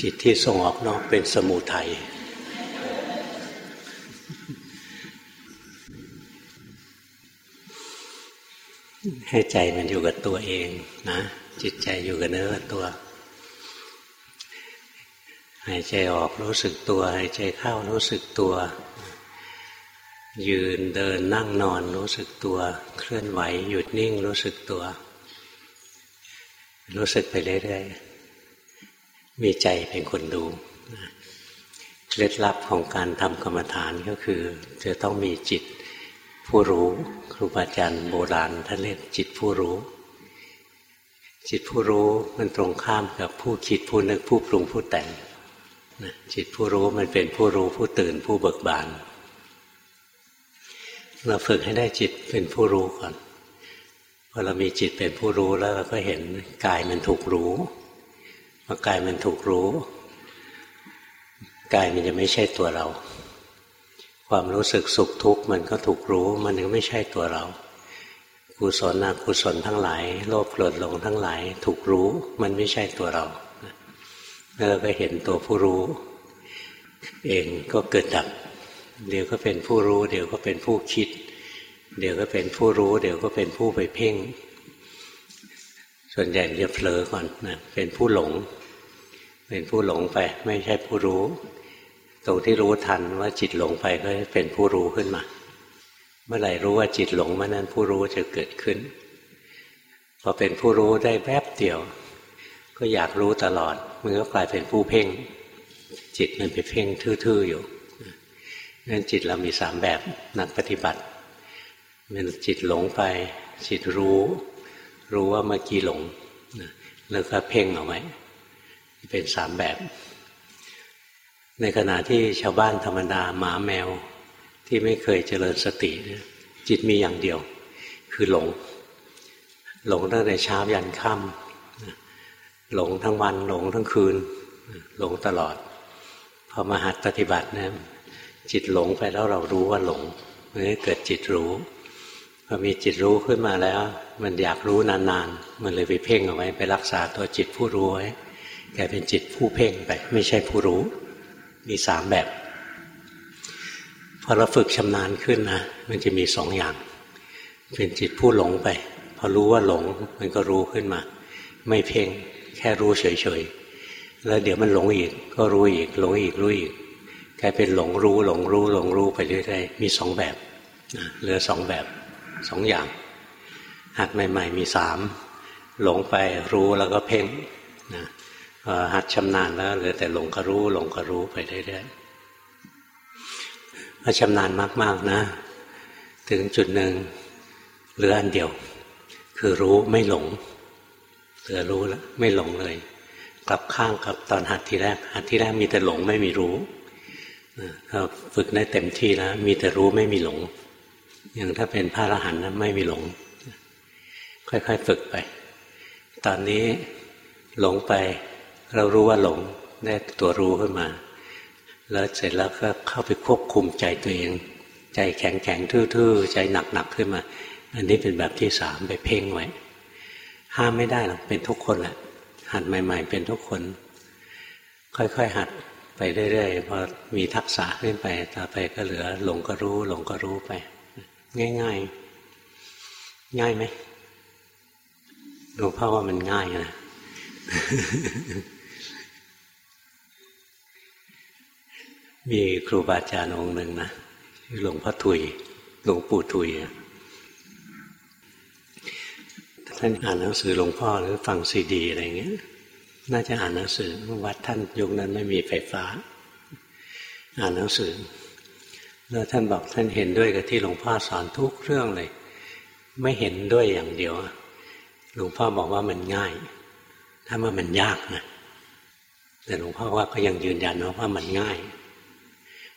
จิตที่ส่งออกนอกเป็นสมุทัยให้ใจมันอยู่กับตัวเองนะ จิตใจอยู่กับเนื้อกับตัวหายใจออกรู้สึกตัวหายใจเข้ารู้สึกตัว ยืนเดินนั่งนอนรู้สึกตัว เคลื่อนไหวหยุดนิ่งรู้สึกตัว รู้สึกไปเรื่อยๆ มีใจเป็นคนดูเคล็ดลับของการทำกรรมฐานก็คือ จะต้องมีจิตผู้รู้ครูบาอาจารย์โบราณท่านเรียกจิตผู้รู้ จิตผู้รู้มันตรงข้ามกับผู้คิดผู้นึกผู้ปรุงผู้แต่งจิตผู้รู้มันเป็นผู้รู้ผู้ตื่นผู้เบิกบาน เราฝึกให้ได้จิตเป็นผู้รู้ก่อนพอเรามีจิตเป็นผู้รู้แล้วเราก็เห็นกายมันถูกรู้ เมื่อกายมันถูกรู้กายมันจะไม่ใช่ตัวเรา ความรู้สึกสุขทุกข์มันก็ถูกรู้ มันก็ไม่ใช่ตัวเรากุศลอกุศลทั้งหลาย โลภโกรธหลงทั้งหลาย ถูกรู้ มันไม่ใช่ตัวเราแล้วเราก็เห็นตัวผู้รู้ เองก็เกิดดับ เดี๋ยวก็เป็นผู้รู้ เดี๋ยวก็เป็นผู้คิด เดี๋ยวก็เป็นผู้รู้ เดี๋ยวก็เป็นผู้ไปเพ่ง ส่วนใหญ่จะเผลอก่อนนะเป็นผู้หลง เป็นผู้หลงไป ไม่ใช่ผู้รู้ ตรงที่รู้ทันว่าจิตหลงไปก็เป็นผู้รู้ขึ้นมา เมื่อไหร่รู้ว่าจิตหลงเมื่อนั้นผู้รู้จะเกิดขึ้น พอเป็นผู้รู้ได้แวบเดียว ก็อยากรู้ตลอดมันก็กลายเป็นผู้เพ่ง จิตมันไปเพ่งทื่อๆอยู่นั่นจิตเรามีสามแบบนักปฏิบัติมันจิตหลงไป จิตรู้ รู้ว่าเมื่อกี้หลงแล้วก็เพ่งเอาไว้เป็นสามแบบ ในขณะที่ชาวบ้านธรรมดาหมาแมวที่ไม่เคยเจริญสติ จิตมีอย่างเดียว คือหลง หลงตั้งแต่เช้ายันค่ำหลงทั้งวันหลงทั้งคืน หลงตลอดพอมาหัดปฏิบัตินะจิตหลงไปแล้วเรารู้ว่าหลงมันก็เกิดจิตรู้ พอมีจิตรู้ขึ้นมาแล้ว มันอยากรู้นานๆ มันเลยไปเพ่งเอาไว้ ไปรักษาตัวจิตผู้รู้ไว้กลายเป็นจิตผู้เพ่งไป ไม่ใช่ผู้รู้ มีสามแบบพอเราฝึกชำนาญขึ้นนะมันจะมีสองอย่าง เป็นจิตผู้หลงไป พอรู้ว่าหลงมันก็รู้ขึ้นมา ไม่เพ่งแค่รู้เฉยๆแล้วเดี๋ยวมันหลงอีก ก็รู้อีก หลงอีกรู้อีกกลายเป็นหลงรู้ หลงรู้ หลงรู้ไปเรื่อยๆมีสองแบบเหลือสองแบบ สองอย่าง หัดใหม่ ๆ มีสามหลงไปรู้แล้วก็เพ่งนะหัดชำนาญแล้วเหลือแต่หลงก็รู้หลงก็รู้ไปเรื่อยๆพอชำนาญมากๆนะ ถึงจุดหนึ่งเหลืออันเดียว คือรู้ไม่หลงเหลือรู้แล้วไม่หลงเลย กลับข้างกับตอนหัดทีแรก หัดทีแรกมีแต่หลงไม่มีรู้ถ้าฝึกได้เต็มที่แล้วมีแต่รู้ไม่มีหลง อย่างถ้าเป็นพระอรหันต์นะไม่มีหลง ค่อยๆฝึกไป ตอนนี้หลงไป เรารู้ว่าหลงได้ตัวรู้ขึ้นมา แล้วเสร็จแล้วก็เข้าไปควบคุมใจตัวเอง ใจแข็งแข็งทื่อๆ ใจหนักหนักขึ้นมา อันนี้เป็นแบบที่สามไปเพ่งไว้ ห้ามไม่ได้หรอกเป็นทุกคนแหละหัดใหม่ ๆ เป็นทุกคน ค่อยๆหัดไปเรื่อยๆพอมีทักษะขึ้นไปต่อไปก็เหลือหลงก็รู้ หลงก็รู้ไป ง่ายๆง่ายไหมหลวงพ่อว่ามันง่ายนะมีครูบาอาจารย์องค์หนึ่งนะหลวงพ่อทุย หลวงปู่ทุยท่านอ่านหนังสือหลวงพ่อหรือฟังซีดีอะไรเงี้ย น่าจะอ่านหนังสือวัดท่านยุคนั้นไม่มีไฟฟ้า อ่านหนังสือ แล้วท่านบอกท่านเห็นด้วยกับที่หลวงพ่อสอนทุกเรื่องเลย ไม่เห็นด้วยอย่างเดียวหลวงพ่อบอกว่ามันง่าย ถ้าว่ามันยากนะแต่หลวงพ่อว่าก็ยังยืนยันว่ามันง่าย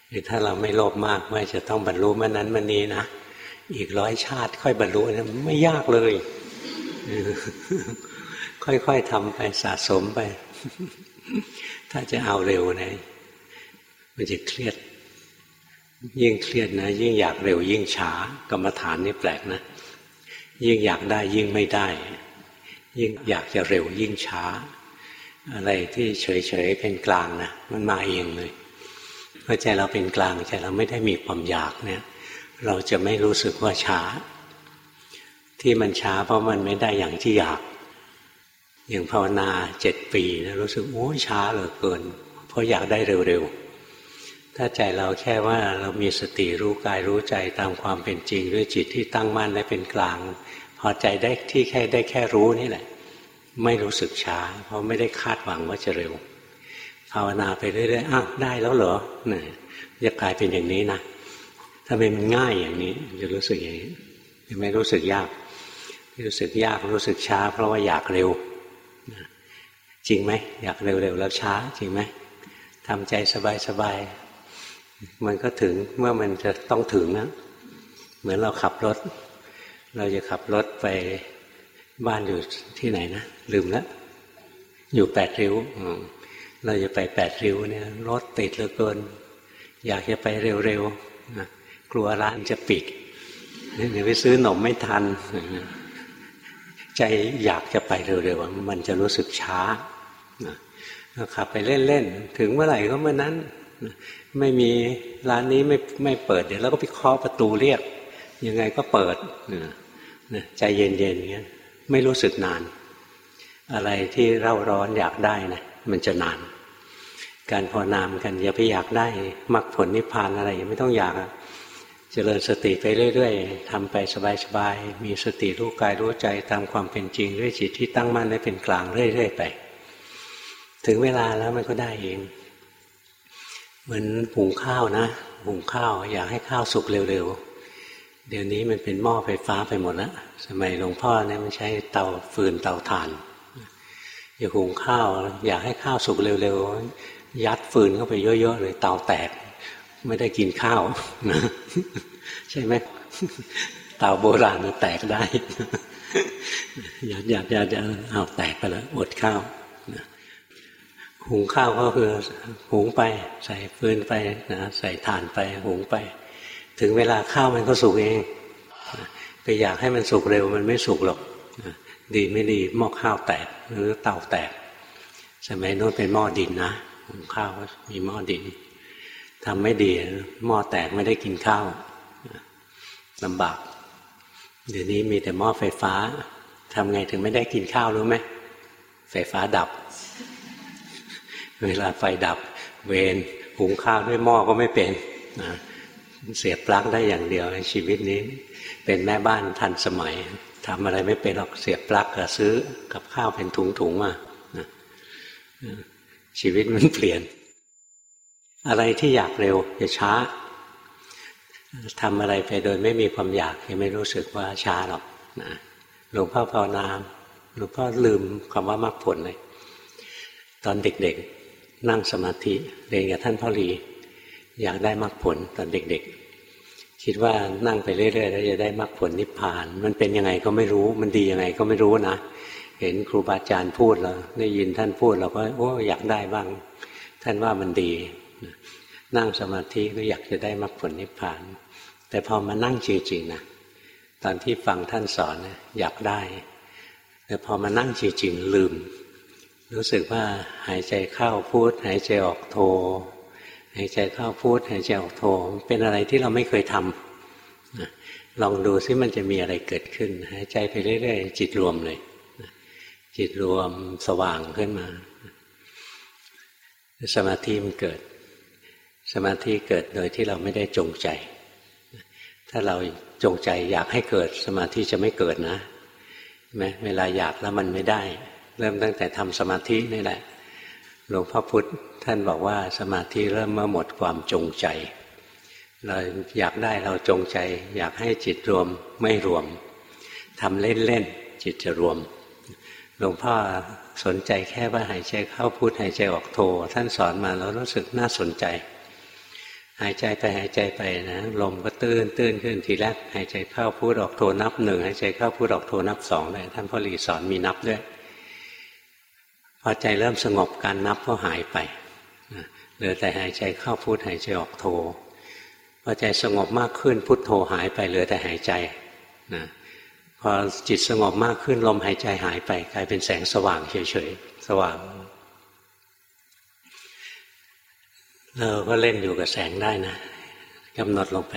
คือถ้าเราไม่โลภมากว่าจะต้องบรรลุเมื่อนั้นเมื่อนี้นะอีกร้อยชาติ ค่อยบรรลุนะไม่ยากเลย ค่อยๆทำไปสะสมไป ถ้าจะเอาเร็วนะมันจะเครียด ยิ่งเครียดนะ ยิ่งอยากเร็วยิ่งช้า กรรมฐานนี่แปลกนะ ยิ่งอยากได้ยิ่งไม่ได้ ยิ่งอยากจะเร็วยิ่งช้า อะไรที่เฉยๆเป็นกลางนะมันมาเองเลยพอใจเราเป็นกลางใจเราไม่ได้มีความอยากเนี่ย เราจะไม่รู้สึกว่าช้า ที่มันช้าเพราะมันไม่ได้อย่างที่อยากอย่างภาวนาเจ็ดปีนะรู้สึกโอ้ช้าเหลือเกิน เพราะอยากได้เร็วๆ ถ้าใจเราแค่ว่าเรามีสติรู้กายรู้ใจตามความเป็นจริงด้วยจิตที่ตั้งมั่นและเป็นกลาง พอใจได้ที่แค่ได้แค่รู้นี่แหละ ไม่รู้สึกช้า เพราะไม่ได้คาดหวังว่าจะเร็วภาวนาไปเรื่อยๆอ้าวได้แล้วเหรอเนี่ยจะกลายเป็นอย่างนี้นะถ้าเป็นง่ายอย่างนี้จะรู้สึกอย่างนี้จะไม่รู้สึกยาก รู้สึกยากรู้สึกช้า เพราะว่าอยากเร็วจริงไหมอยากเร็วๆแล้วช้า จริงไหมทำใจสบายๆ มันก็ถึงเมื่อมันจะต้องถึงนะเหมือนเราขับรถ เราจะขับรถไปบ้านอยู่ที่ไหนนะลืมแล้วอยู่แปดริ้วเราจะไปแปดริ้วเนี่ยรถติดเหลือเกิน อยากจะไปเร็วๆกลัวร้านจะปิดเดี๋ยวไปซื้อหนมไม่ทัน ใจอยากจะไปเร็วๆมันจะรู้สึกช้าขับไปเล่นๆ ถึงเมื่อไหร่ก็เมื่อนั้น ไม่มีร้านนี้ไม่ไม่เปิดเดี๋ยวเราก็ไปเคาะประตูเรียก ยังไงก็เปิดใจเย็นๆอย่างเงี้ยไม่รู้สึกนาน อะไรที่เร่าร้อนอยากได้นะมันจะนาน การพอนามกันอย่าไปอยากได้มรรคผลนิพพานอะไรอย่าไม่ต้องอยากอะเจริญสติไปเรื่อยๆทำไปสบายๆมีสติรู้กายรู้ใจตามความเป็นจริงด้วยจิตที่ตั้งมั่นและเป็นกลางเรื่อยๆไป ถึงเวลาแล้วมันก็ได้เอง เหมือนหุงข้าวนะหุงข้าว อยากให้ข้าวสุกเร็วๆ เดี๋ยวนี้มันเป็นหม้อไฟฟ้าไปหมดแล้วสมัยหลวงพ่อเนี่ยมันใช้เตาฟืนเตาถ่านอยากหุงข้าว อยากให้ข้าวสุกเร็วๆ ยัดฟืนเข้าไปเยอะๆเลยเตาแตก ไม่ได้กินข้าวนะใช่ไหมเตาโบราณมันแตกได้ยัดยัดยัดเอาแตกไปแล้วอดข้าว หุงข้าวก็คือหุงไป ใส่ฟืนไปนะใส่ถ่านไปหุงไป ถึงเวลาข้าวมันก็สุกเองไปอยากให้มันสุกเร็วมันไม่สุกหรอกดีไม่ดีหม้อข้าวแตกหรือเตาแตก สมัยโน้นเป็นหม้อดินนะหุงข้าวมีหม้อดินทำไม่ดีหม้อแตกไม่ได้กินข้าวลำบากเดี๋ยวนี้มีแต่หม้อไฟฟ้าทำไงถึงไม่ได้กินข้าวรู้ไหมไฟฟ้าดับ เวลาไฟดับเวรหุงข้าวด้วยหม้อก็ไม่เป็นนะเสียบปลั๊กได้อย่างเดียวในชีวิตนี้ เป็นแม่บ้านทันสมัยทำอะไรไม่เป็นหรอกเสียบปลั๊กกับซื้อกับข้าวเป็นถุงๆมาชีวิตมันเปลี่ยน อะไรที่อยากเร็วจะช้าทำอะไรไปโดยไม่มีความอยากยังไม่รู้สึกว่าช้าหรอกนะหลวงพ่อภาวนาหลวงพ่อลืมคำว่ามรรคผลเลย ตอนเด็กๆ นั่งสมาธิเรียนกับท่านพ่อหลี อยากได้มรรคผลตอนเด็กๆ คิดว่านั่งไปเรื่อยๆแล้วจะได้มรรคผลนิพพาน มันเป็นยังไงก็ไม่รู้ มันดียังไงก็ไม่รู้นะเห็นครูบาอาจารย์พูดแล้วได้ยินท่านพูดเราก็โอ้อยากได้บ้าง ท่านว่ามันดี นั่งสมาธิก็อยากจะได้มรรคผลนิพพาน แต่พอมานั่งจริงๆนะตอนที่ฟังท่านสอนอยากได้ แต่พอมานั่งจริงๆลืม รู้สึกว่าหายใจเข้าพูดหายใจออกโทหายใจเข้าพูดหายใจออกโทเป็นอะไรที่เราไม่เคยทำลองดูซิมันจะมีอะไรเกิดขึ้น หายใจไปเรื่อยๆจิตรวมเลย จิตรวมสว่างขึ้นมา สมาธิมันเกิด สมาธิเกิดโดยที่เราไม่ได้จงใจ ถ้าเราจงใจอยากให้เกิดสมาธิจะไม่เกิดนะไหมเวลาอยากแล้วมันไม่ได้ เริ่มตั้งแต่ทำสมาธินี่แหละหลวงพ่อพุธท่านบอกว่าสมาธิเริ่มเมื่อหมดความจงใจ เราอยากได้เราจงใจ อยากให้จิตรวมไม่รวมทำเล่นๆจิตจะรวม หลวงพ่อสนใจแค่ว่าหายใจเข้าพูดหายใจออกโทท่านสอนมาแล้วรู้สึกน่าสนใจ หายใจไปหายใจไปนะลมก็ตื้นตื้นขึ้นทีแรกหายใจเข้าพูดออกโทนับหนึ่งหายใจเข้าพูดออกโทนับสองเลยท่านพ่อหลีสอนมีนับด้วย อใจเริ่มสงบการนับก็หายไปเหลือแต่หายใจเข้าพุทหายใจออกโทพอใจสงบมากขึ้นพุทโธหายไปเหลือแต่หายใจนะพอจิตสงบมากขึ้นลมหายใจหายไป กลายเป็นแสงสว่างเฉยๆสว่างเราก็เล่นอยู่กับแสงได้นะกำหนดลงไป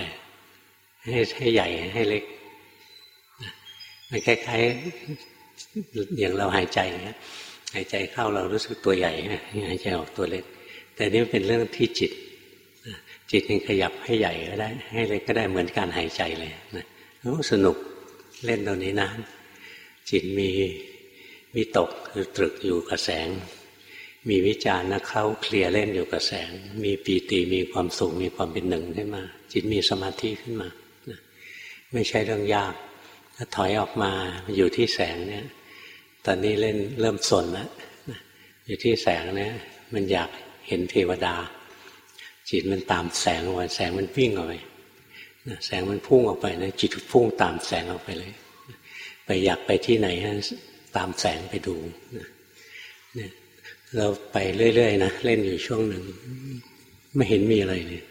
ให้ให้ใหญ่ให้เล็กมันคล้ายๆอย่างเราหายใจนะ หายใจเข้าเรารู้สึกตัวใหญ่หายใจออกตัวเล็ก แต่นี่เป็นเรื่องที่จิต จิตนี่ขยับให้ใหญ่ก็ได้ ให้เล็กก็ได้เหมือนการหายใจเลยนะสนุกเล่นตรงนี้นะ จิตมีวิตกคือตรึกอยู่กับแสง มีวิจารณ์นะเข้าเคลียร์เล่นอยู่กับแสง มีปีติมีความสุขมีความเป็นหนึ่งขึ้นมา จิตมีสมาธิขึ้นมาไม่ใช่เรื่องยาก ถ้าถอยออกมาอยู่ที่แสงเนี่ย ตอนนี้เล่นเริ่มสนแล้วอยู่ที่แสงเนี่ยมันอยากเห็นเทวดา จิตมันตามแสงออกไปแสงมันวิ่งออกไปแสงมันพุ่งออกไปนะจิตพุ่งตามแสงออกไปเลย ไปอยากไปที่ไหนตามแสงไปดูเนี่ยเราไปเรื่อยๆนะเล่นอยู่ช่วงหนึ่งไม่เห็นมีอะไรเลย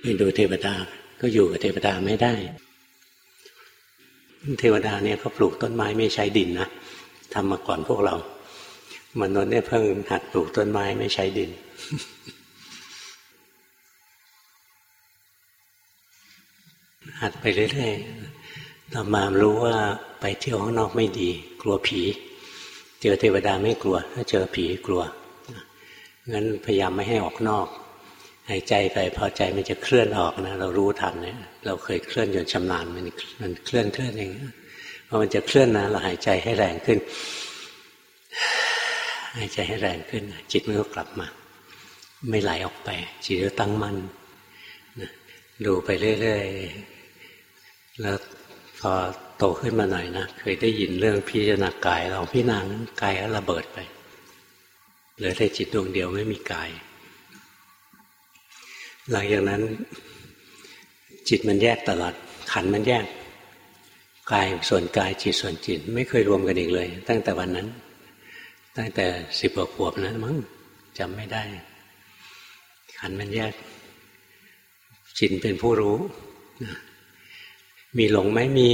ไปดูเทวดา ก็อยู่กับเทวดาไม่ได้ เทวดาเนี่ยเขาปลูกต้นไม้ไม่ใช้ดินนะ ทำมาก่อนพวกเรามนุษย์เนี่ยเพิ่งหัดปลูกต้นไม้ไม่ใช้ดิน หัดไปเรื่อยๆต่อมารู้ว่าไปเที่ยวข้างนอกไม่ดี กลัวผี เจอเทวดาไม่กลัว ถ้าเจอผีกลัวงั้นพยายามไม่ให้ออกนอกหายใจไปพอใจมันจะเคลื่อนออกนะเรารู้ทันเนี่ยเราเคยเคลื่อนจนชำนาญมันมันเคลื่อนเคลื่อนเอง พอมันจะเคลื่อนนะเราหายใจให้แรงขึ้น หายใจให้แรงขึ้น จิตมันก็กลับมา ไม่ไหลออกไป จิตก็ตั้งมั่นดูไปเรื่อยๆ แล้วพอโตขึ้นมาหน่อยนะเคยได้ยินเรื่องพิจารณากายลองพิจารณากายก็ระเบิดไปเหลือแต่จิตดวงเดียวไม่มีกาย หลังจากนั้น จิตมันแยกตลอดขันมันแยก กายส่วนกายจิตส่วนจิต ไม่เคยรวมกันอีกเลย ตั้งแต่วันนั้น ตั้งแต่สิบกว่าขวบนั้นมั้งจำไม่ได้ ขันมันแยก จิตเป็นผู้รู้ มีหลงไหมมี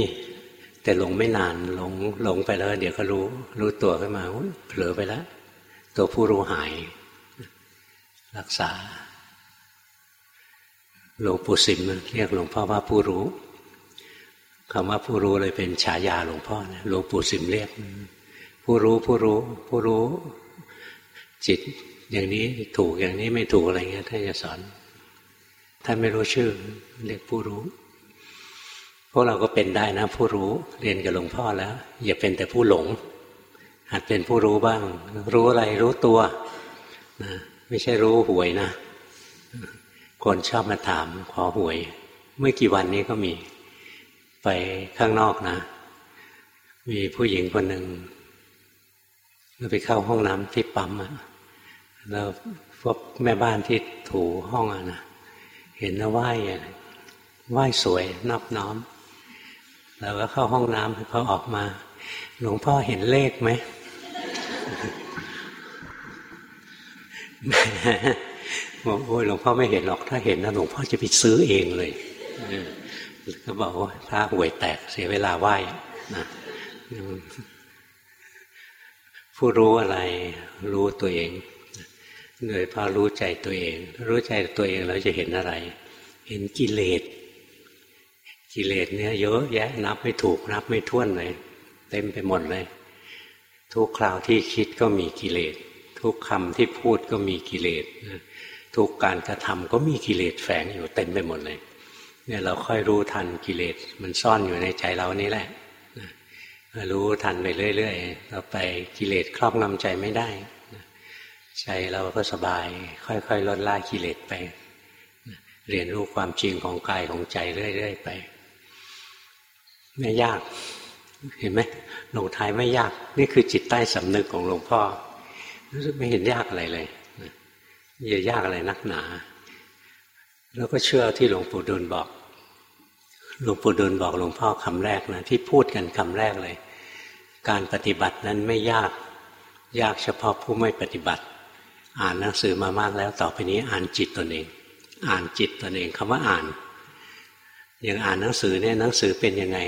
แต่หลงไม่นานหลงหลงไปแล้ว เดี๋ยวก็รู้ รู้ตัวขึ้นมาเผลอไปแล้ว ตัวผู้รู้หาย รักษาหลวงปู่สิมเรียกหลวงพ่อว่าผู้รู้ คำว่าผู้รู้เลยเป็นฉายาหลวงพ่อนะหลวงปู่สิมเรียก ผู้รู้ผู้รู้ ผู้รู้ จิต อย่างนี้ถูกอย่างนี้ไม่ถูกอะไรเงี้ยท่านจะสอนท่านไม่รู้ชื่อ เรียกผู้รู้พวกเราก็เป็นได้นะ ผู้รู้เรียนกับหลวงพ่อแล้ว อย่าเป็นแต่ผู้หลง หัดเป็นผู้รู้บ้าง รู้อะไรรู้ตัวนะไม่ใช่รู้หวยนะ คนชอบมาถามขอหวย เมื่อกี่วันนี้ก็มี ไปข้างนอกนะ มีผู้หญิงคนหนึ่งเราไปเข้าห้องน้ำที่ปั๊มอะแล้วพวกแม่บ้านที่ถูห้องอะนะเห็นแล้วไหว้ไหว้สวยนับน้อมเราก็เข้าห้องน้ำเขาออกมา หลวงพ่อเห็นเลขไหมบอกโอ้ยหลวงพ่อไม่เห็นหรอก ถ้าเห็นนะหลวงพ่อจะไปซื้อเองเลย ก็บอกว่าพระหวยแตกเสียเวลาไหว้นะผู้รู้อะไรรู้ตัวเองโดยพอรู้ใจตัวเอง รู้ใจตัวเองแล้วจะเห็นอะไร เห็นกิเลสกิเลสเนี่ยเยอะแยะนับไม่ถูกนับไม่ท้วนเลย เต็มไปหมดเลย ทุกคราวที่คิดก็มีกิเลสทุกคำที่พูดก็มีกิเลสทุกการกระทำก็มีกิเลสแฝงอยู่เต็มไปหมดเลย เนี่ยเราค่อยรู้ทันกิเลสมันซ่อนอยู่ในใจเรานี่แหละรู้ทันไปเรื่อยๆเราไปกิเลสครอบงำใจไม่ได้ใจเราก็สบาย ค่อยๆลดละกิเลสไป เรียนรู้ความจริงของกายของใจเรื่อยๆไปไม่ยากเห็นไหมลงท้ายไม่ยาก นี่คือจิตใต้สำนึกของหลวงพ่อรู้สึกไม่เห็นยากอะไรเลยอย่ายากอะไรนักหนา แล้วก็เชื่อที่หลวงปู่ดูลบอก หลวงปู่ดูลบอกหลวงพ่อคำแรกนะที่พูดกันคำแรกเลย การปฏิบัตินั้นไม่ยาก ยากเฉพาะผู้ไม่ปฏิบัติ อ่านหนังสือมามากแล้วต่อไปนี้อ่านจิตตนเอง อ่านจิตตนเองคำว่าอ่านอย่างอ่านหนังสือเนี่ยหนังสือเป็นยังไง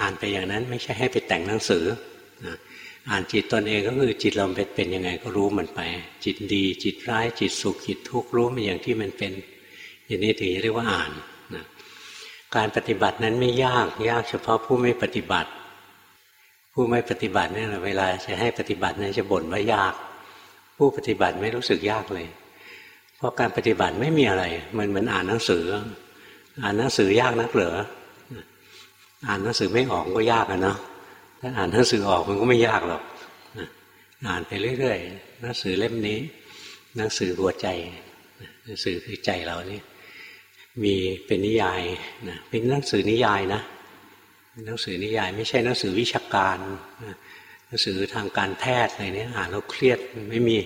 อ่านไปอย่างนั้นไม่ใช่ให้ไปแต่งหนังสือนะอ่านจิตตนเองก็คือจิตเราเป็นยังไงก็รู้มันไป จิตดี จิตร้ายจิตสุขจิตทุกข์รู้มันอย่างที่มันเป็นอย่างนี้ถึงเรียกว่าอ่าน การปฏิบัตินั้นไม่ยาก ยากเฉพาะผู้ไม่ปฏิบัติ ผู้ไม่ปฏิบัติเนี่ยเวลาจะให้ปฏิบัตินั้นจะบ่นว่ายาก ผู้ปฏิบัติไม่รู้สึกยากเลย เพราะการปฏิบัติไม่มีอะไร มันเหมือนอ่านหนังสือ อ่านหนังสือยากนักเหรออ่านหนังสือไม่ออกก็ยากอะเนาะถ้าอ่านหนังสือออกมันก็ไม่ยากหรอกอ่านไปเรื่อยๆหนังสือเล่มนี้ หนังสือหัวใจหนังสือคือใจเรานี่ มีเป็นนิยายนะเป็นหนังสือนิยายนะหนังสือนิยายไม่ใช่หนังสือวิชาการหนังสือทางการแพทย์อะไรนี้อ่านแล้วเครียดไม่มี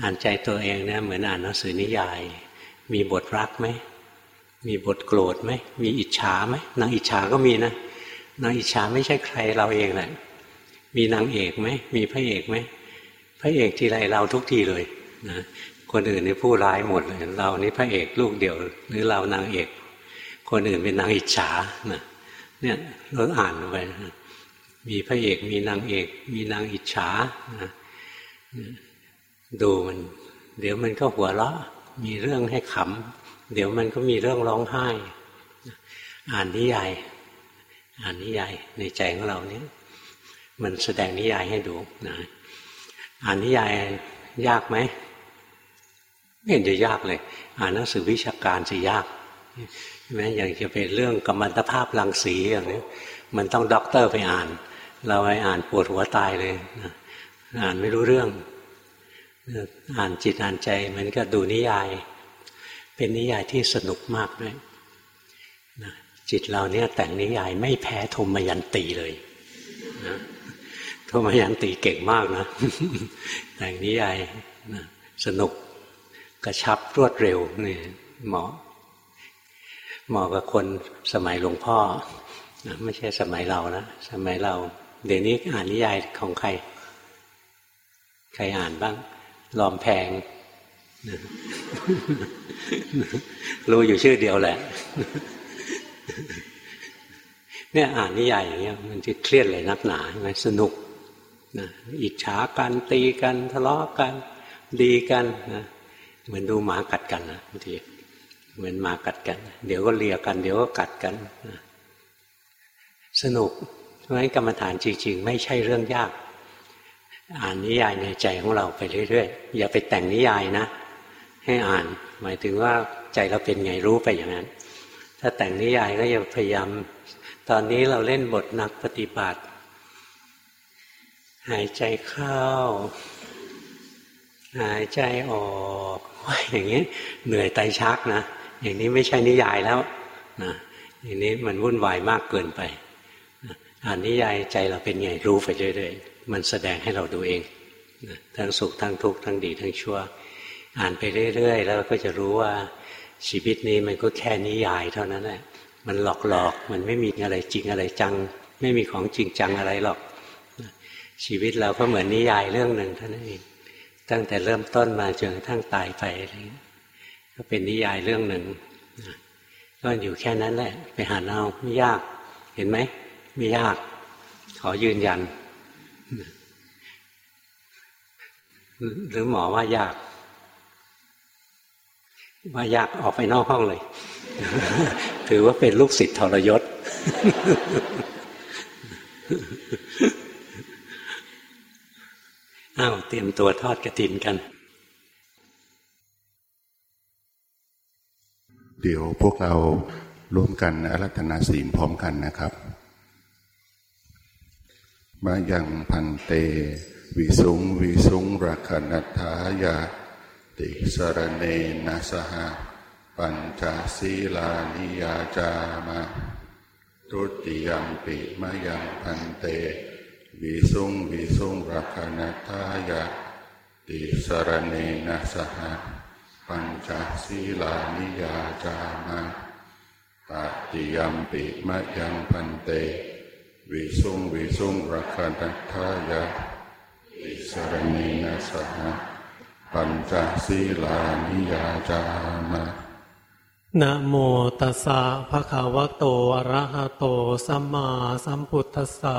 อ่านใจตัวเองเนี่ยเหมือนอ่านหนังสือนิยาย มีบทรักไหมมีบทโกรธไหมมีอิจฉาไหมนางอิจฉาก็มีนะนางอิจฉาไม่ใช่ใครเราเองแหละมีนางเอกไหมมีพระเอกไหมพระเอกทีไรเราทุกทีเลยนะ คนอื่นนี่ผู้ร้ายหมดเลยเรานี่พระเอกลูกเดียว หรือเรานางเอก คนอื่นเป็นนางอิจฉานะเนี่ยเราอ่านไปมีพระเอกมีนางเอก มีนางอิจฉานะดูมัน เดี๋ยวมันก็หัวเราะ มีเรื่องให้ขำเดี๋ยวมันก็มีเรื่องร้องไห้ อ่านนิยายอ่านนิยายในใจของเราเนี่ยมันแสดงนิยายให้ดูนะอ่านนิยายยากไหม ไม่เห็นจะยากเลย อ่านหนังสือวิชาการจะยากใช่ไหมอย่างจะเป็นเรื่องกัมมันตภาพรังสีอย่างนี้มันต้องด็อกเตอร์ไปอ่าน เราไปอ่านปวดหัวตายเลยอ่านไม่รู้เรื่อง อ่านจิตอ่านใจมันก็ดูนิยาย เป็นนิยายที่สนุกมากด้วยจิตเราเนี่ยแต่งนิยายไม่แพ้ธมยันตีเลยนะธมยันตีเก่งมากนะแต่งนิยายนะสนุก กระชับรวดเร็วนี่เหมาะเหมาะกับคนสมัยหลวงพ่อนะไม่ใช่สมัยเรานะสมัยเรา เดี๋ยวนี้อ่านนิยายของใคร ใครอ่านบ้าง ลอมแพง รู้อยู่ชื่อเดียวแหละ เนี่ยอ่านนิยายอย่างเงี้ยมันจะเครียดเลยนักหนาใช่ไหมสนุกนะอิจฉากันตีกันทะเลาะกัน ดีกันนะ เหมือนดูหมากัดกันนะบางทีเหมือนหมากัดกัน เดี๋ยวก็เลียกัน เดี๋ยวก็กัดกันนะสนุกเพราะฉะนั้นกรรมฐานจริง ๆ ไม่ใช่เรื่องยาก อ่านนิยายในใจของเราไปเรื่อยๆอย่าไปแต่งนิยายนะ ให้อ่าน หมายถึงว่าใจเราเป็นไงรู้ไปอย่างนั้น ถ้าแต่งนิยายก็จะพยายาม ตอนนี้เราเล่นบทนักปฏิบัติ หายใจเข้า หายใจออก อย่างนี้เหนื่อยไตชักนะ อย่างนี้ไม่ใช่นิยายแล้วนะอย่างนี้มันวุ่นวายมากเกินไปอ่านนิยายใจเราเป็นไงรู้ไปเรื่อยๆมันแสดงให้เราดูเองทั้งสุขทั้งทุกข์ทั้งดีทั้งชั่ว อ่านไปเรื่อยๆ แล้วก็จะรู้ว่าชีวิตนี้มันก็แค่นิยายเท่านั้นแหละมันหลอกหลอกมันไม่มีอะไรจริงอะไรจัง ไม่มีของจริงจังอะไรหรอก ชีวิตเราก็เหมือนนิยายเรื่องหนึ่งเท่านั้นเอง ตั้งแต่เริ่มต้นมาจนกระทั่งตายไปอะไรก็เป็นนิยายเรื่องหนึ่งก็อยู่แค่นั้นแหละ ไปหาเอาไม่ยากเห็นไหมไม่ยาก ขอยืนยัน หรือหมอว่ายาก ว่ายากออกไปนอกห้องเลย ถือว่าเป็นลูกศิษย์ทรยศ อ้าวเตรียมตัวทอดกระถินกัน เดี๋ยวพวกเราร่วมกันอารัธนาศีลพร้อมกันนะครับมายังพันเต วิสุงวิสุงรักนัทายา ติสรเนนะสหปัญจศีลานิยาจามะตุติยมปิมายังพันเต วิสุงวิสุงรักนัทายะติสรเนนะสหปัญจศีลานิยาจามะตติยมปิมะยังพันเต วิสุงวิสุงรักนัทายะติสรเนนะสหปัญจศีลานิยาจามะนะโมตัสสะภะคะวะโตอะระหะโตสัมมาสัมพุทธัสสะ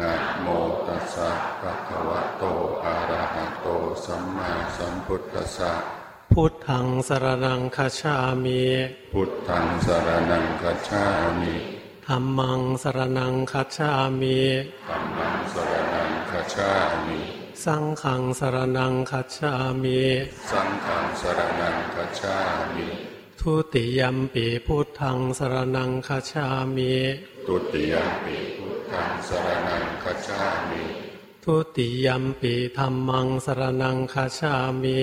นะโมตัสสะภะคะวะโตอะระหะโตสัมมาสัมพุทธัสสะพุทธังสรนังคาชามิพุทธังสรนังคาชามิธรรมังสรนังคาชามิธรรมังสรนังคาชามิสังขังสรนังคัจฉามิสังขังสรนังคัจฉามิทุติยมปีพุทธังสรนังคัจฉามิทุติยมปีพุท ธังสรนังคัจฉามิทุติยมปีธรรมังสรนังคัจฉามิ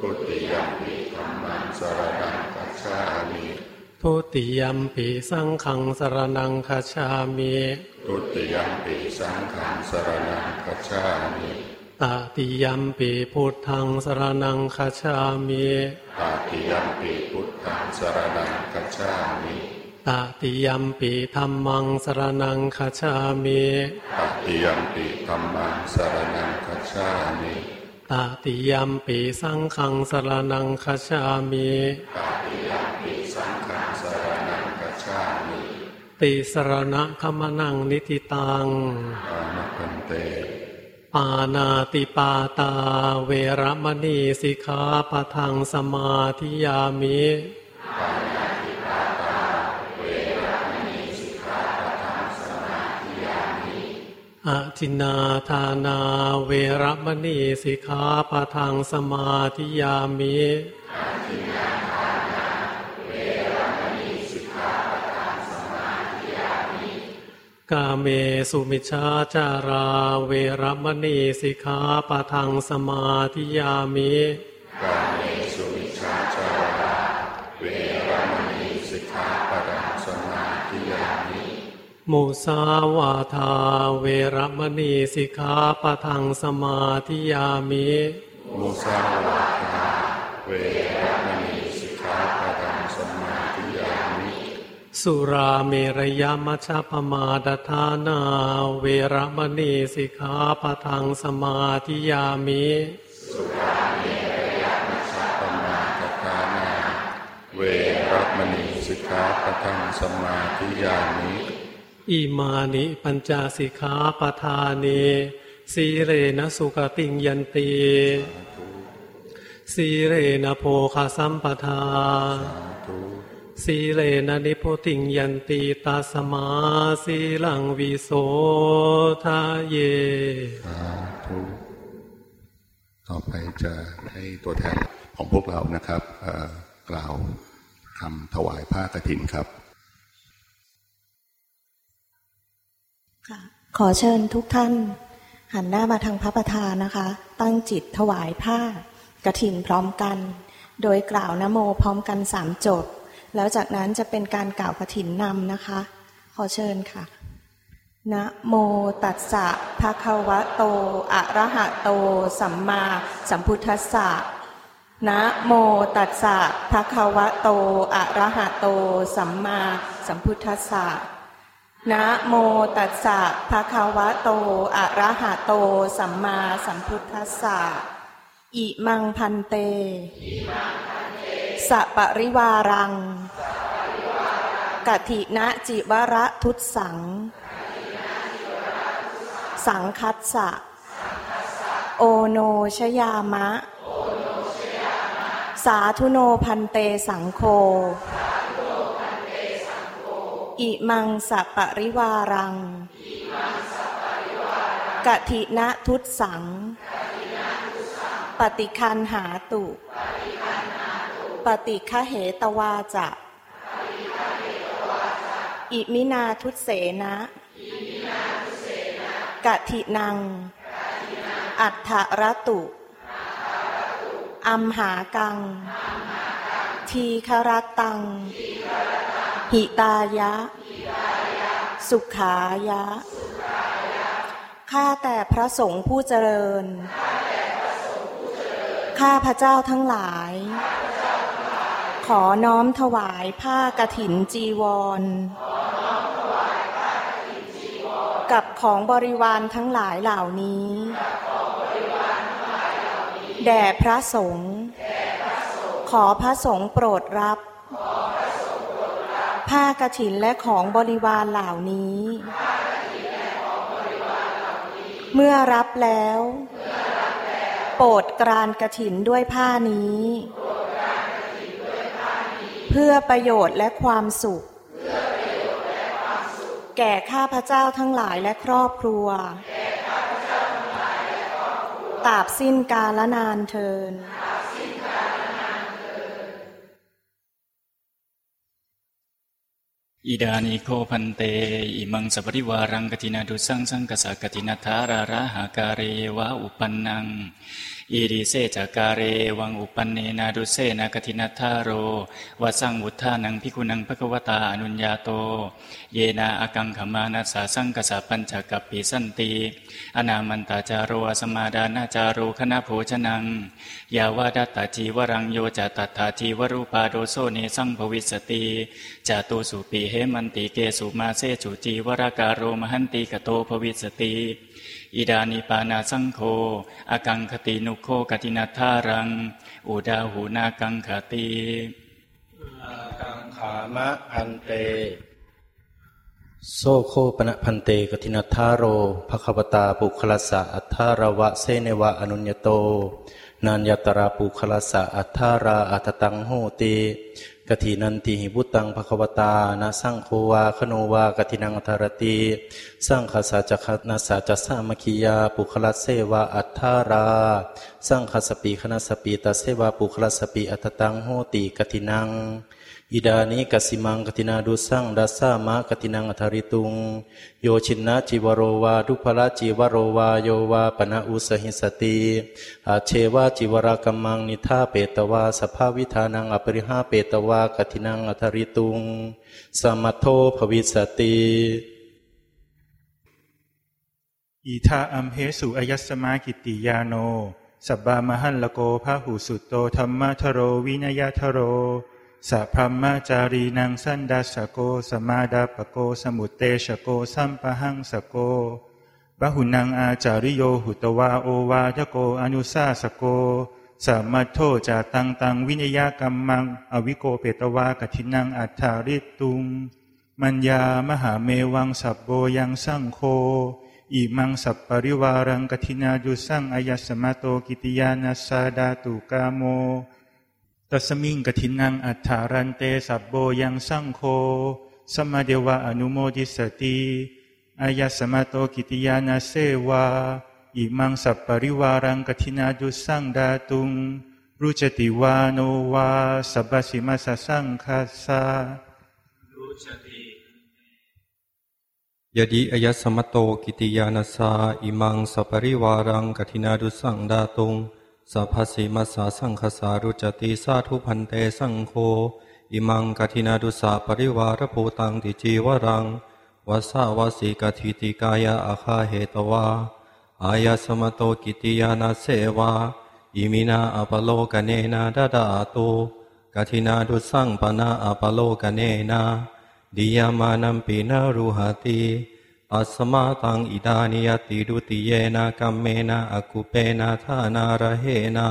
ทุติยมปีธรรมังสรนังคัจฉามิทุติยมปีสังขังสรนังคัจฉามิทุติยมปีสังขังสรนังคัจฉามิตติยมปีพุทธังสรนังคาชามิตติยมปีพุทธังสรนังคาชามิ ตติยมปีธรรมังสรนังคาชามิตติยมปีธรรมังสรนังคาชามิตติยมปีสังฆังสรนังคาชามิตติยมปีสังฆังสรนังคาชามิติสรณะขมนังนิติตังอานัพันเตปานาติปาตาเวรมณีสิกขาปะทังสมาธิยามิ อาจินาทานาเวรมณีสิกขาปะทังสมาธิยามิกาเมสุมิชาจาราเวรมณีสิกขาปะทังสมาธิยามิกาเมสุมิชาจาราเวรมณีสิกขาปะทังสมาธิยามิ มุสาวาทาเวรมณีสิกขาปะทังสมาธิยามิมุสาวาทาเวรมณีสิกขาปะทังสมาธิยามิสุราเมรยามัชปมาดทานาเวรมณีสิกขาปะทังสมาธิยามิสุราเมรยามัชปมาดทานาเวรมณีสิกขาปะทังสมาธิยามิ อิมานิปัญจสิกขาปทานีสีเรนะสุกติงยันตีสีเรนะโพคาสัมปทาสีเลนะนิพุติงยันติตาสมาสีลังวิโสทาเยสาธุต่อไปจะให้ตัวแทนของพวกเรานะครับกล่าวคำถวายผ้ากรถินครับ ขอเชิญทุกท่าน หันหน้ามาทางพระประธานนะคะ ตั้งจิตถวายผ้ากระถินพร้อมกัน โดยกล่าวนโมพร้อมกันสามจบ แล้วจากนั้นจะเป็นการกล่าวกระถินนำนะคะ ขอเชิญค่ะนะโมตัสสะภะคะวะโต อะระหะโต สัมมาสัมพุทธัสสะนะโมตัสสะภะคะวะโต อะระหะโต สัมมาสัมพุทธัสสะ นะโมตัสสะภะคะวะโต อะระหะโต สัมมาสัมพุทธัสสะ อิมังพันเตสัปริวารังกถินะจิวระทุตสัง สังคัสสะ โอโนชยามะ สาธุโนพันเตสังโฆ อิมังสัปริวารังกถินะทุตสัง ปฏิคันหาตุ ปฏิฆเหตวาจะ อิมินาทุเสนะกทินัง อัฏฐรตุอัมหากัง ทีครตัง หิตายะ สุขายะ ข้าแต่พระสงฆ์ผู้เจริญ ข้าพระเจ้าทั้งหลาย ขอน้อมถวายผ้ากฐินจีวร กับของบริวารทั้งหลายเหล่านี้ แด่พระสงฆ์ ขอพระสงฆ์โปรดรับ ผ้ากฐินและของบริวารเหล่านี้ เมื่อรับแล้ว โปรดกรานกฐินด้วยผ้านี้ เพื่อประโยชน์และความสุข แก่ข้าพเจ้าทั้งหลายและครอบครัวตราบสิ้นกาลนานเทิน อิดานิโคพันเต อิมังสัปริวารังกตินาดุสังสังกสักตินาทาราระหาการเรวะอุปันนัง อิริเสจากาเร วังอุปันเนนาดุเสนากตินาธาโรวสังวุธานังพิกุนังภควตาอนุญญาโต เยนาอากังขมานาสาสังกสาปัญจกัปปิสันติอนามันตาจารโรสมาดานาจาโรคณะโภชนัง ยาวาดัตตาจีวรังโยจตัตถาจีวรูปาโดโซเนสังภวิสติจาตุสุปีเหมันติเกสุมาเซจุจีวรากาโรมหันติกโตภวิสติ อิดานิปานาสังโฆอากังคตินุโคกตินาธารัง อุดาหูนากังคติกังขามะพันเต โซโคปนะพันเตกตินาธาโรภควตาปุคลสะอัทธารวะเซเนวะอนุญโต นันยตราปุคลสะอัทธาราอัตตังโหติกถินันติหิบุตังภควตานะสังโควาขโนวากถินังธารติสังขสาจักนาสาจัสามคียาปุคลเสวะอัทธาราสังขสปีคณสปีตาเสวะปุคลสปีอัตตังโหติกถินัง อิดานิกสิมังกตินาดุสังดัสสามะกตินังอัธริตุง โยชินนาจิวโรวาดุพละจิวโรวาโยวาปนะอุสหิสติอาเชวาจิวรากมังนิธาเปตวาสภาวิธานังอปริหาเปตวากตินังอัธริตุง สมัทโทภวิสติอีทาอัมเหสุอยัสมากิติยาโน สับบามหันลโกพระหูสุตโตธรรมทโรวินยทโร สัพพมจารีนังสันดัสโก สมาดาปโก สมุตเตชโก สัมปะหังสโกบะหุนังอาจาริโยหุตวาโอวาทโกอนุสาสโกสัมมัทโทจาตังตังวินยากรรมัง อวิโกเปตวากทินังอัฏฐาริตุง มัญญามหาเมวังสับโบยังสังโคอิมังสัปปริวารังกทินาดุสังอายสมาโตกิติยานัสสาดาตุกาโม ตัสมิงกทินังอัฏฐารันเตสับโบยังสังโฆสมาเดวะอนุโมดิสติอายสมาโตกิติยานาเสวา อิมังสัปปริวารังกทินาดุสังดาตุง รุจติวาโนวาสัพสิมาสสังคาสารูจติยดีอายสมโตกิติยานาสาอิมังสัปริวารังกทินาดุสังดาตุง สัพพสิมัสสาสังคสารุจติสาธุพันเตสังโฆอิมังกทินาดุสาปริวารภูตังติจีวรังวัสาวาสีกทิติกายาอาคาเหตวาอายาสมโตกิติยานาเสวาอิมินาอปโลกเนนาดาดาตุกทินาดุสังปนาอปโลกเนนาดิยามานัมปีนารุหติ อัสมาตังอิดานิยติดุติเยนะกัมเมนะอกุเปนะทานาระเหนะ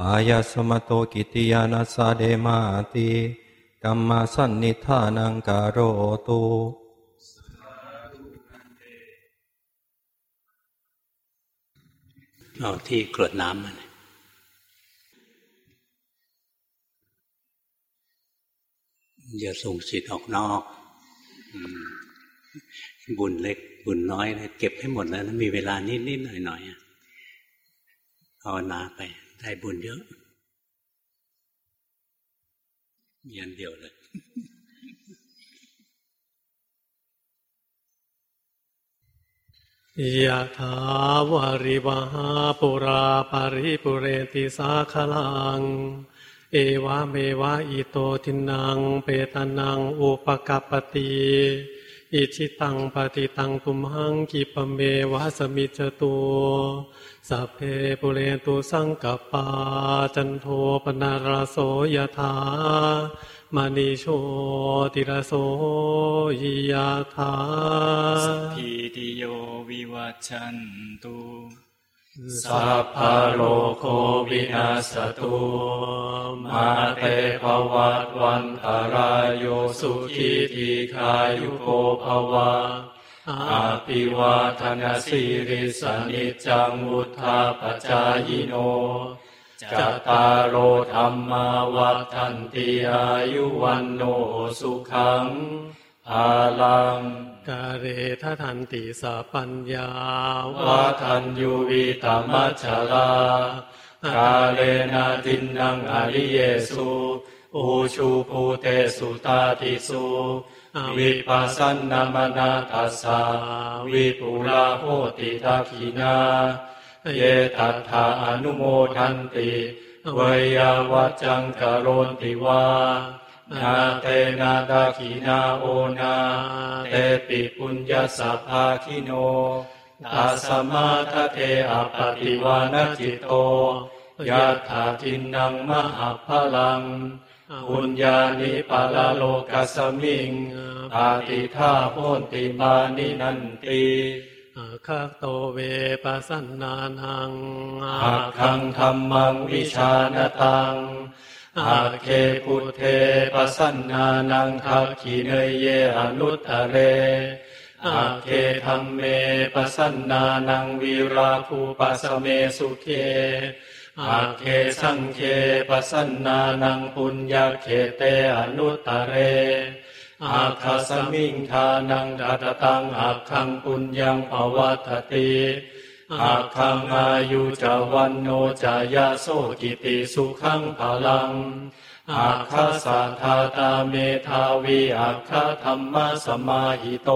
อายาสมโตกิติยานาสาเดมาติกัมมาสันนิธานังกาโรตุเอาที่กรวดน้ำมันอย่าส่งจิตออกนอก อืม บุญเล็กบุญน้อยเก็บให้หมดแล้วนะมีเวลานิดนิดหน่อยหน่อยภาวนาไปได้บุญเยอะยันเดียวเลยยะถาวาริวหาปุราปาริปุเรติสาคลัง เอวะเมวะอิโตทินัง เปตานัง อุปกัปติ อิชิตังปฏิตังตุมหังกิปเมวะสมิจตุสัพเพปุเรตุสังกปาจันโทปนาราโสยธามณีโชติระโสยถาสัพพิติโยวิวัชันตุ สัพพโลโควินาสตุมาเตภวัตวันตารายโยสุขีทีขายุโกภวะอาภิวาทนาสิริสนิจังมุทธาปจายโนจัตตารโอธรรมาวัฏันติอายุวันโนสุขังอาลัง กาเรททันติสปัญญาวาทันยูวิตามัชลากาเลนาตินนังอริเยสุอูชูภูเตสุตาติสุวิปัสสนามนาตัสสาวิปุลาโหติทักขินาเยตัทธาอนุโมทันติเวยาวัจังกโรนติวา นาเตนาดาขีนาโอนาเตปิปุญญาสัพพาคิโนตัสมาทเทอปติวานจิตโตยัตถาทินังมหาพลังปุญญานิปาลโลกัสมิงอาติธาโพติมานินันติอาคัโตเวปัสสนานังอาคังธรรมังวิชานตัง อาเคพุเทปัสสนานังทักขีเนยเยอนุตตะเรอาเคธรรมเมปัสสนานังวิราคูปัสเมสุเคอาเคสังเคปัสสนานังปุญญาเคเตอนุตตะเรอาคาสมิงทานังดัตตังอาคังปุญญังภวัตติ อาคังอายุจาวันโนจายาโสกิติสุขังพลังอาคาสัทธาตาเมทาวีอาคาธรรมะสมาหิโต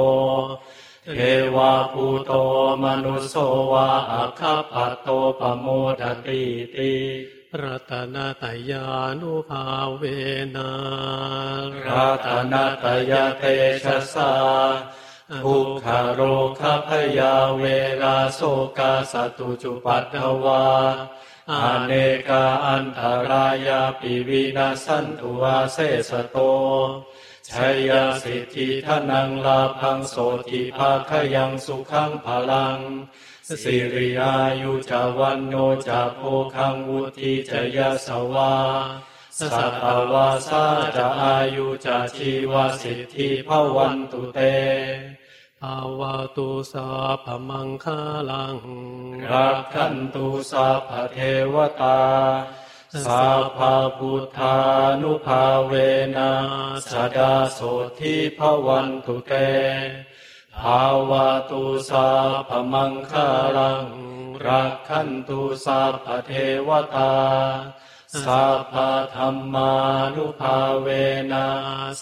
เทวาภูโตมนุสโสวาอาคาปัตโตปโมทติติรัตนาตยานุภาเวนะรัตนาตยาเตชะสา ทุกขโรคพยาเวลาโสกาสตุจุปัตถวาอเนกาอันตรายาปิวินาสันตุวาเสสโตชัยยสิทธิทนังลาพังโสติภาคยังสุขังพลัง สิริอายุจาวันโนจาโพคังวุติจยสวาสัตวาสาจะอายุจะชีวสิทธิภวันตุเต ภาวตุสาพมังคลัง รักขันตุสาพเทวตา สาภาพุทธานุภาเวนะสดาโสทิภวันตุเต ภาวตุสาพมังคลัง รักขันตุสาพเทวตาสัพพธรรมานุภาเวนะ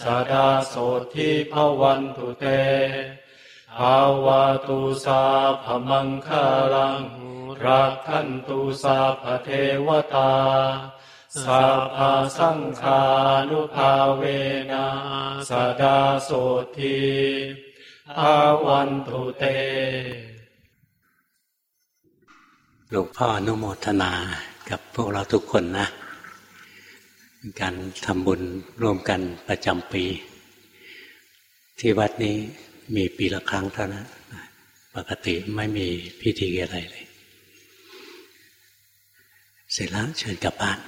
สดาโสทิภวันตุเต ภาวตุสาพมังคลังรักขันตุสาพเทวตาสัพพสังฆานุภาเวนะสดาโสทีอาวันตุเต หลวงพ่ออนุโมทนากับพวกเราทุกคนนะ การทำบุญร่วมกันประจำปี ที่วัดนี้ มีปีละครั้งเท่านั้นปกติไม่มีพิธีอะไรเลย เสร็จแล้วเชิญกลับบ้าน